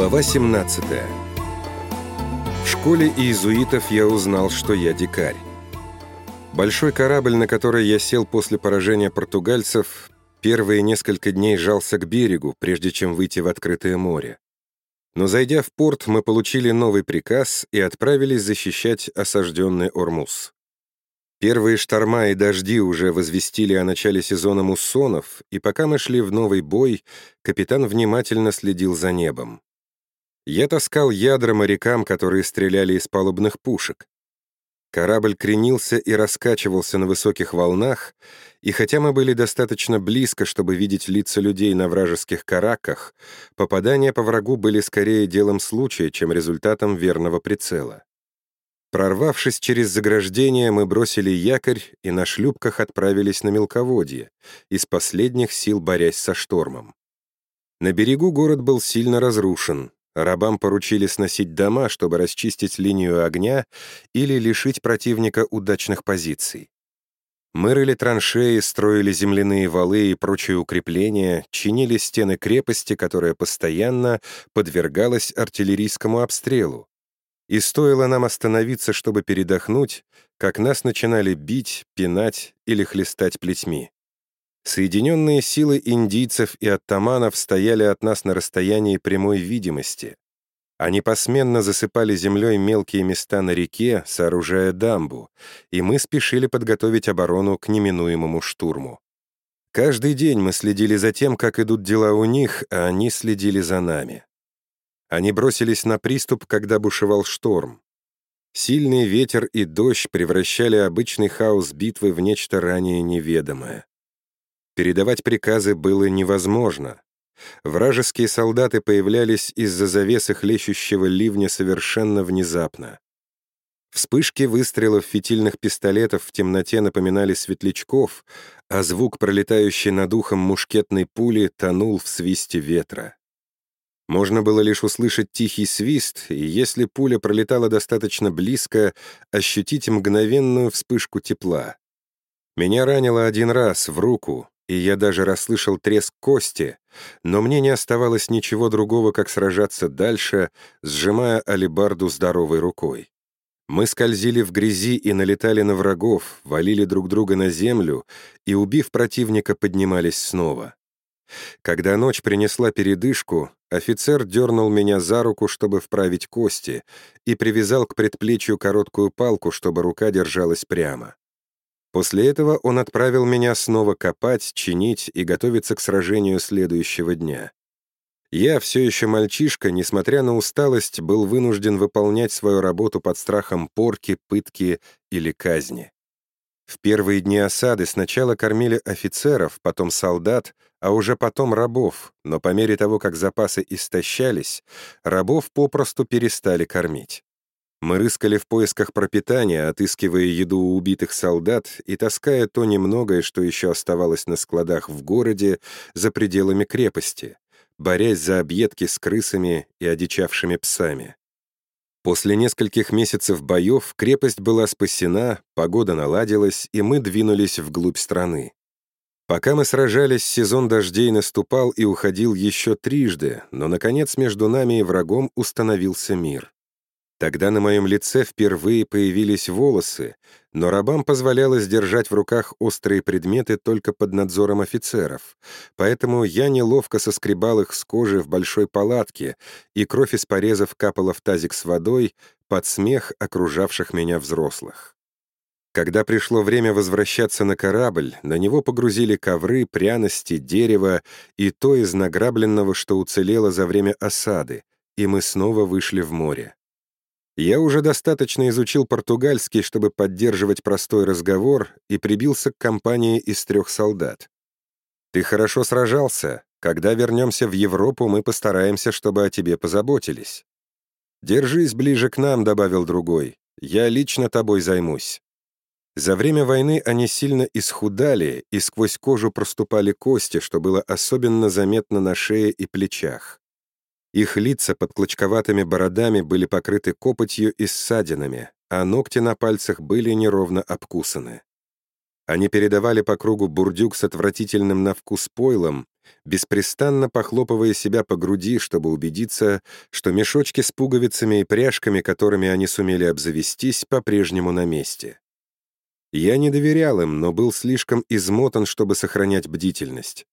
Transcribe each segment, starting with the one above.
Глава 17 В школе иезуитов я узнал, что я дикарь. Большой корабль, на который я сел после поражения португальцев, первые несколько дней жался к берегу, прежде чем выйти в открытое море. Но зайдя в порт, мы получили новый приказ и отправились защищать осажденный Ормуз. Первые шторма и дожди уже возвестили о начале сезона муссонов, и пока мы шли в новый бой, капитан внимательно следил за небом. Я таскал ядра морякам, которые стреляли из палубных пушек. Корабль кренился и раскачивался на высоких волнах, и хотя мы были достаточно близко, чтобы видеть лица людей на вражеских караках, попадания по врагу были скорее делом случая, чем результатом верного прицела. Прорвавшись через заграждение, мы бросили якорь и на шлюпках отправились на мелководье, из последних сил борясь со штормом. На берегу город был сильно разрушен, Рабам поручили сносить дома, чтобы расчистить линию огня или лишить противника удачных позиций. Мы рыли траншеи, строили земляные валы и прочие укрепления, чинили стены крепости, которая постоянно подвергалась артиллерийскому обстрелу. И стоило нам остановиться, чтобы передохнуть, как нас начинали бить, пинать или хлестать плетьми. Соединенные силы индийцев и оттаманов стояли от нас на расстоянии прямой видимости. Они посменно засыпали землей мелкие места на реке, сооружая дамбу, и мы спешили подготовить оборону к неминуемому штурму. Каждый день мы следили за тем, как идут дела у них, а они следили за нами. Они бросились на приступ, когда бушевал шторм. Сильный ветер и дождь превращали обычный хаос битвы в нечто ранее неведомое. Передавать приказы было невозможно. Вражеские солдаты появлялись из-за завесы хлещущего ливня совершенно внезапно. Вспышки выстрелов фитильных пистолетов в темноте напоминали светлячков, а звук, пролетающий над ухом мушкетной пули, тонул в свисте ветра. Можно было лишь услышать тихий свист, и если пуля пролетала достаточно близко, ощутить мгновенную вспышку тепла. Меня ранило один раз в руку, и я даже расслышал треск кости, но мне не оставалось ничего другого, как сражаться дальше, сжимая алебарду здоровой рукой. Мы скользили в грязи и налетали на врагов, валили друг друга на землю и, убив противника, поднимались снова. Когда ночь принесла передышку, офицер дернул меня за руку, чтобы вправить кости, и привязал к предплечью короткую палку, чтобы рука держалась прямо. После этого он отправил меня снова копать, чинить и готовиться к сражению следующего дня. Я, все еще мальчишка, несмотря на усталость, был вынужден выполнять свою работу под страхом порки, пытки или казни. В первые дни осады сначала кормили офицеров, потом солдат, а уже потом рабов, но по мере того, как запасы истощались, рабов попросту перестали кормить. Мы рыскали в поисках пропитания, отыскивая еду у убитых солдат и таская то немногое, что еще оставалось на складах в городе, за пределами крепости, борясь за объедки с крысами и одичавшими псами. После нескольких месяцев боев крепость была спасена, погода наладилась, и мы двинулись вглубь страны. Пока мы сражались, сезон дождей наступал и уходил еще трижды, но, наконец, между нами и врагом установился мир. Тогда на моем лице впервые появились волосы, но рабам позволялось держать в руках острые предметы только под надзором офицеров, поэтому я неловко соскребал их с кожи в большой палатке, и кровь из порезов капала в тазик с водой под смех окружавших меня взрослых. Когда пришло время возвращаться на корабль, на него погрузили ковры, пряности, дерево и то из награбленного, что уцелело за время осады, и мы снова вышли в море. Я уже достаточно изучил португальский, чтобы поддерживать простой разговор, и прибился к компании из трех солдат. «Ты хорошо сражался. Когда вернемся в Европу, мы постараемся, чтобы о тебе позаботились». «Держись ближе к нам», — добавил другой. «Я лично тобой займусь». За время войны они сильно исхудали, и сквозь кожу проступали кости, что было особенно заметно на шее и плечах. Их лица под клочковатыми бородами были покрыты копотью и ссадинами, а ногти на пальцах были неровно обкусаны. Они передавали по кругу бурдюк с отвратительным на вкус пойлом, беспрестанно похлопывая себя по груди, чтобы убедиться, что мешочки с пуговицами и пряжками, которыми они сумели обзавестись, по-прежнему на месте. Я не доверял им, но был слишком измотан, чтобы сохранять бдительность.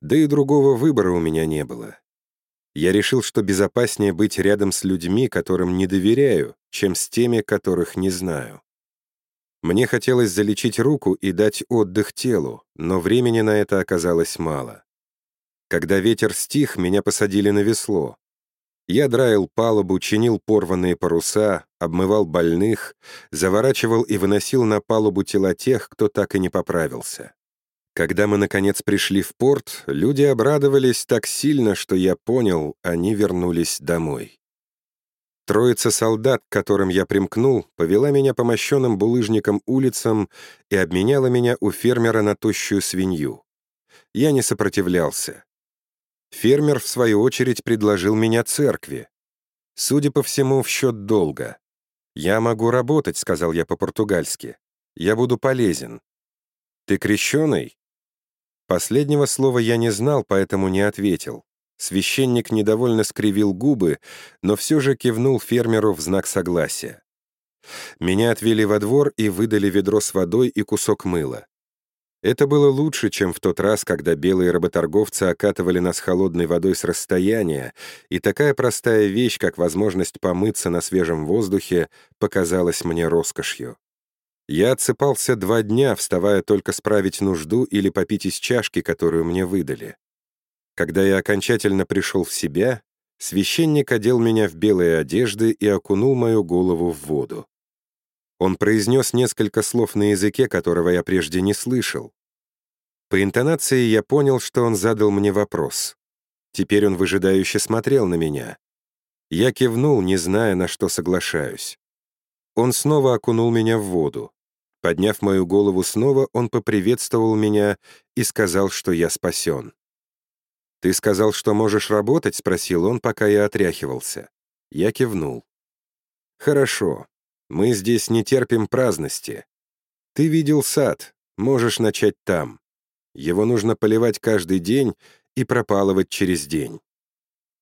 Да и другого выбора у меня не было. Я решил, что безопаснее быть рядом с людьми, которым не доверяю, чем с теми, которых не знаю. Мне хотелось залечить руку и дать отдых телу, но времени на это оказалось мало. Когда ветер стих, меня посадили на весло. Я драил палубу, чинил порванные паруса, обмывал больных, заворачивал и выносил на палубу тела тех, кто так и не поправился. Когда мы, наконец, пришли в порт, люди обрадовались так сильно, что я понял, они вернулись домой. Троица солдат, к которым я примкнул, повела меня по мощенным булыжникам улицам и обменяла меня у фермера на тощую свинью. Я не сопротивлялся. Фермер, в свою очередь, предложил меня церкви. Судя по всему, в счет долга. «Я могу работать», — сказал я по-португальски. «Я буду полезен». «Ты крещеный?» Последнего слова я не знал, поэтому не ответил. Священник недовольно скривил губы, но все же кивнул фермеру в знак согласия. Меня отвели во двор и выдали ведро с водой и кусок мыла. Это было лучше, чем в тот раз, когда белые работорговцы окатывали нас холодной водой с расстояния, и такая простая вещь, как возможность помыться на свежем воздухе, показалась мне роскошью. Я отсыпался два дня, вставая только справить нужду или попить из чашки, которую мне выдали. Когда я окончательно пришел в себя, священник одел меня в белые одежды и окунул мою голову в воду. Он произнес несколько слов на языке, которого я прежде не слышал. По интонации я понял, что он задал мне вопрос. Теперь он выжидающе смотрел на меня. Я кивнул, не зная, на что соглашаюсь. Он снова окунул меня в воду. Подняв мою голову снова, он поприветствовал меня и сказал, что я спасен. «Ты сказал, что можешь работать?» — спросил он, пока я отряхивался. Я кивнул. «Хорошо. Мы здесь не терпим праздности. Ты видел сад, можешь начать там. Его нужно поливать каждый день и пропалывать через день.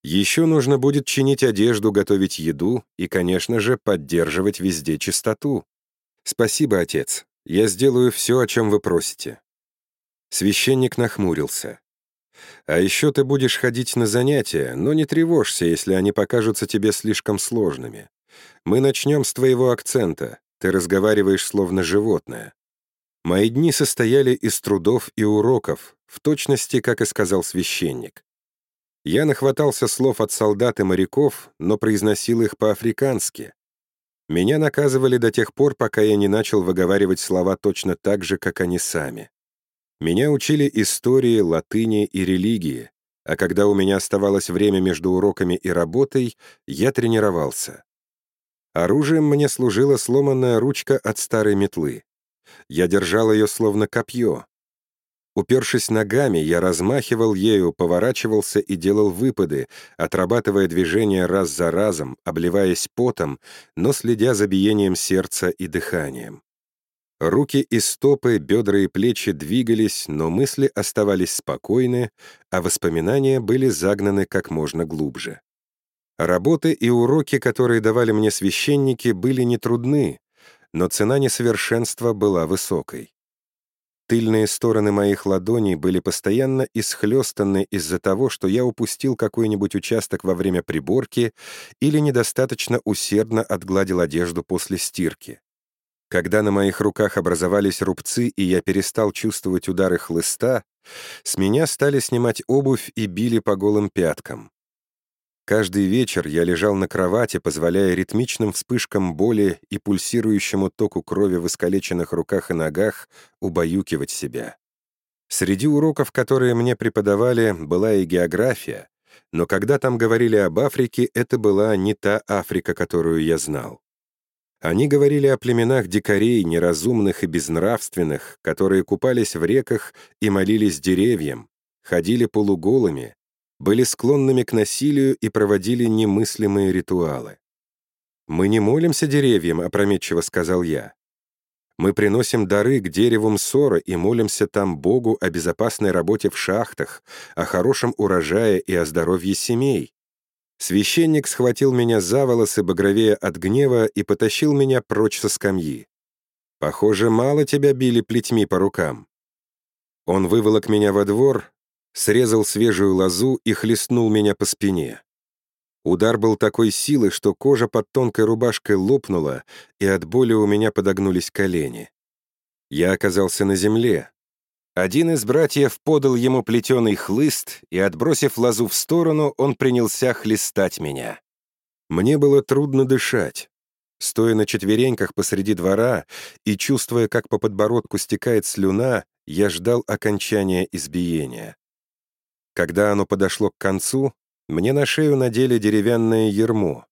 Еще нужно будет чинить одежду, готовить еду и, конечно же, поддерживать везде чистоту. Спасибо, отец. Я сделаю все, о чем вы просите. Священник нахмурился. А еще ты будешь ходить на занятия, но не тревожься, если они покажутся тебе слишком сложными. Мы начнем с твоего акцента. Ты разговариваешь словно животное. Мои дни состояли из трудов и уроков, в точности, как и сказал священник. Я нахватался слов от солдат и моряков, но произносил их по-африкански. Меня наказывали до тех пор, пока я не начал выговаривать слова точно так же, как они сами. Меня учили истории, латыни и религии, а когда у меня оставалось время между уроками и работой, я тренировался. Оружием мне служила сломанная ручка от старой метлы. Я держал ее словно копье. Упершись ногами, я размахивал ею, поворачивался и делал выпады, отрабатывая движения раз за разом, обливаясь потом, но следя за биением сердца и дыханием. Руки и стопы, бедра и плечи двигались, но мысли оставались спокойны, а воспоминания были загнаны как можно глубже. Работы и уроки, которые давали мне священники, были нетрудны, но цена несовершенства была высокой. Тыльные стороны моих ладоней были постоянно исхлестаны из-за того, что я упустил какой-нибудь участок во время приборки или недостаточно усердно отгладил одежду после стирки. Когда на моих руках образовались рубцы, и я перестал чувствовать удары хлыста, с меня стали снимать обувь и били по голым пяткам. Каждый вечер я лежал на кровати, позволяя ритмичным вспышкам боли и пульсирующему току крови в искалеченных руках и ногах убаюкивать себя. Среди уроков, которые мне преподавали, была и география, но когда там говорили об Африке, это была не та Африка, которую я знал. Они говорили о племенах дикарей, неразумных и безнравственных, которые купались в реках и молились деревьям, ходили полуголыми, были склонными к насилию и проводили немыслимые ритуалы. «Мы не молимся деревьям», — опрометчиво сказал я. Мы приносим дары к дереву Мсора и молимся там Богу о безопасной работе в шахтах, о хорошем урожае и о здоровье семей. Священник схватил меня за волосы, багровея от гнева, и потащил меня прочь со скамьи. «Похоже, мало тебя били плетьми по рукам». Он выволок меня во двор, срезал свежую лозу и хлестнул меня по спине. Удар был такой силы, что кожа под тонкой рубашкой лопнула, и от боли у меня подогнулись колени. Я оказался на земле. Один из братьев подал ему плетеный хлыст, и, отбросив лозу в сторону, он принялся хлестать меня. Мне было трудно дышать. Стоя на четвереньках посреди двора и чувствуя, как по подбородку стекает слюна, я ждал окончания избиения. Когда оно подошло к концу, мне на шею надели деревянное ермо,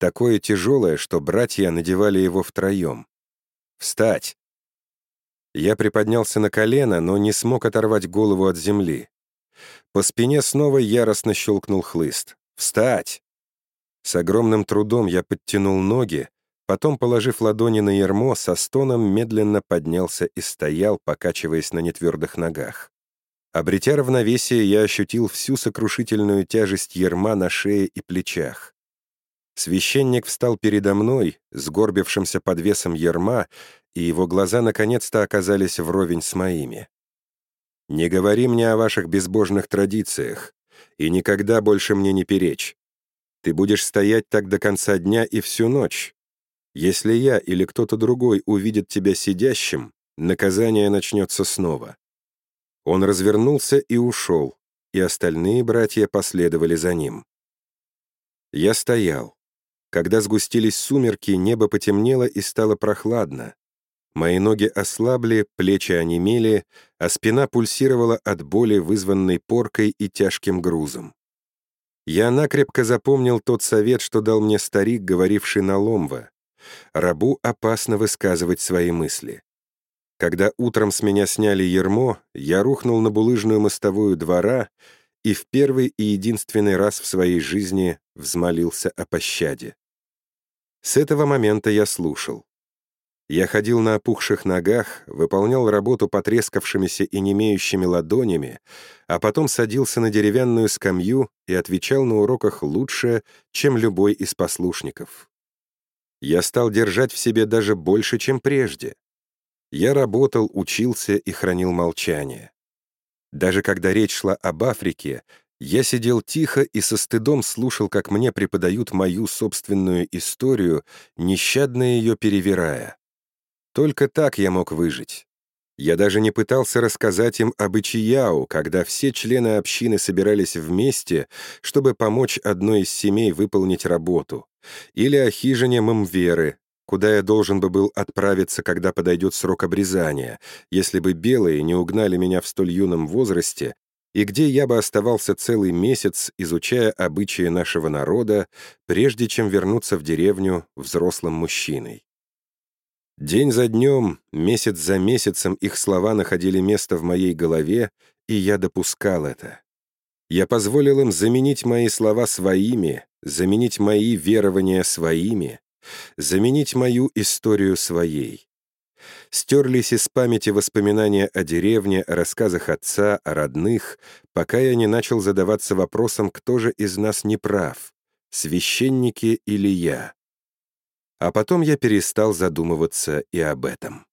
такое тяжелое, что братья надевали его втроем. «Встать!» Я приподнялся на колено, но не смог оторвать голову от земли. По спине снова яростно щелкнул хлыст. «Встать!» С огромным трудом я подтянул ноги, Потом, положив ладони на ермо, со стоном медленно поднялся и стоял, покачиваясь на нетвердых ногах. Обретя равновесие, я ощутил всю сокрушительную тяжесть ерма на шее и плечах. Священник встал передо мной, сгорбившимся под весом ерма, и его глаза наконец-то оказались вровень с моими. «Не говори мне о ваших безбожных традициях, и никогда больше мне не перечь. Ты будешь стоять так до конца дня и всю ночь, если я или кто-то другой увидит тебя сидящим, наказание начнется снова». Он развернулся и ушел, и остальные братья последовали за ним. Я стоял. Когда сгустились сумерки, небо потемнело и стало прохладно. Мои ноги ослабли, плечи онемели, а спина пульсировала от боли, вызванной поркой и тяжким грузом. Я накрепко запомнил тот совет, что дал мне старик, говоривший на ломва. Рабу опасно высказывать свои мысли. Когда утром с меня сняли ермо, я рухнул на булыжную мостовую двора и в первый и единственный раз в своей жизни взмолился о пощаде. С этого момента я слушал. Я ходил на опухших ногах, выполнял работу потрескавшимися и немеющими ладонями, а потом садился на деревянную скамью и отвечал на уроках лучше, чем любой из послушников я стал держать в себе даже больше, чем прежде. Я работал, учился и хранил молчание. Даже когда речь шла об Африке, я сидел тихо и со стыдом слушал, как мне преподают мою собственную историю, нещадно ее перевирая. Только так я мог выжить. Я даже не пытался рассказать им об Ичияу, когда все члены общины собирались вместе, чтобы помочь одной из семей выполнить работу, или о хижине Мамверы, куда я должен бы был отправиться, когда подойдет срок обрезания, если бы белые не угнали меня в столь юном возрасте, и где я бы оставался целый месяц, изучая обычаи нашего народа, прежде чем вернуться в деревню взрослым мужчиной. День за днем, месяц за месяцем их слова находили место в моей голове, и я допускал это. Я позволил им заменить мои слова своими, заменить мои верования своими, заменить мою историю своей. Стерлись из памяти воспоминания о деревне, о рассказах отца, о родных, пока я не начал задаваться вопросом, кто же из нас не прав, священники или я. А потом я перестал задумываться и об этом.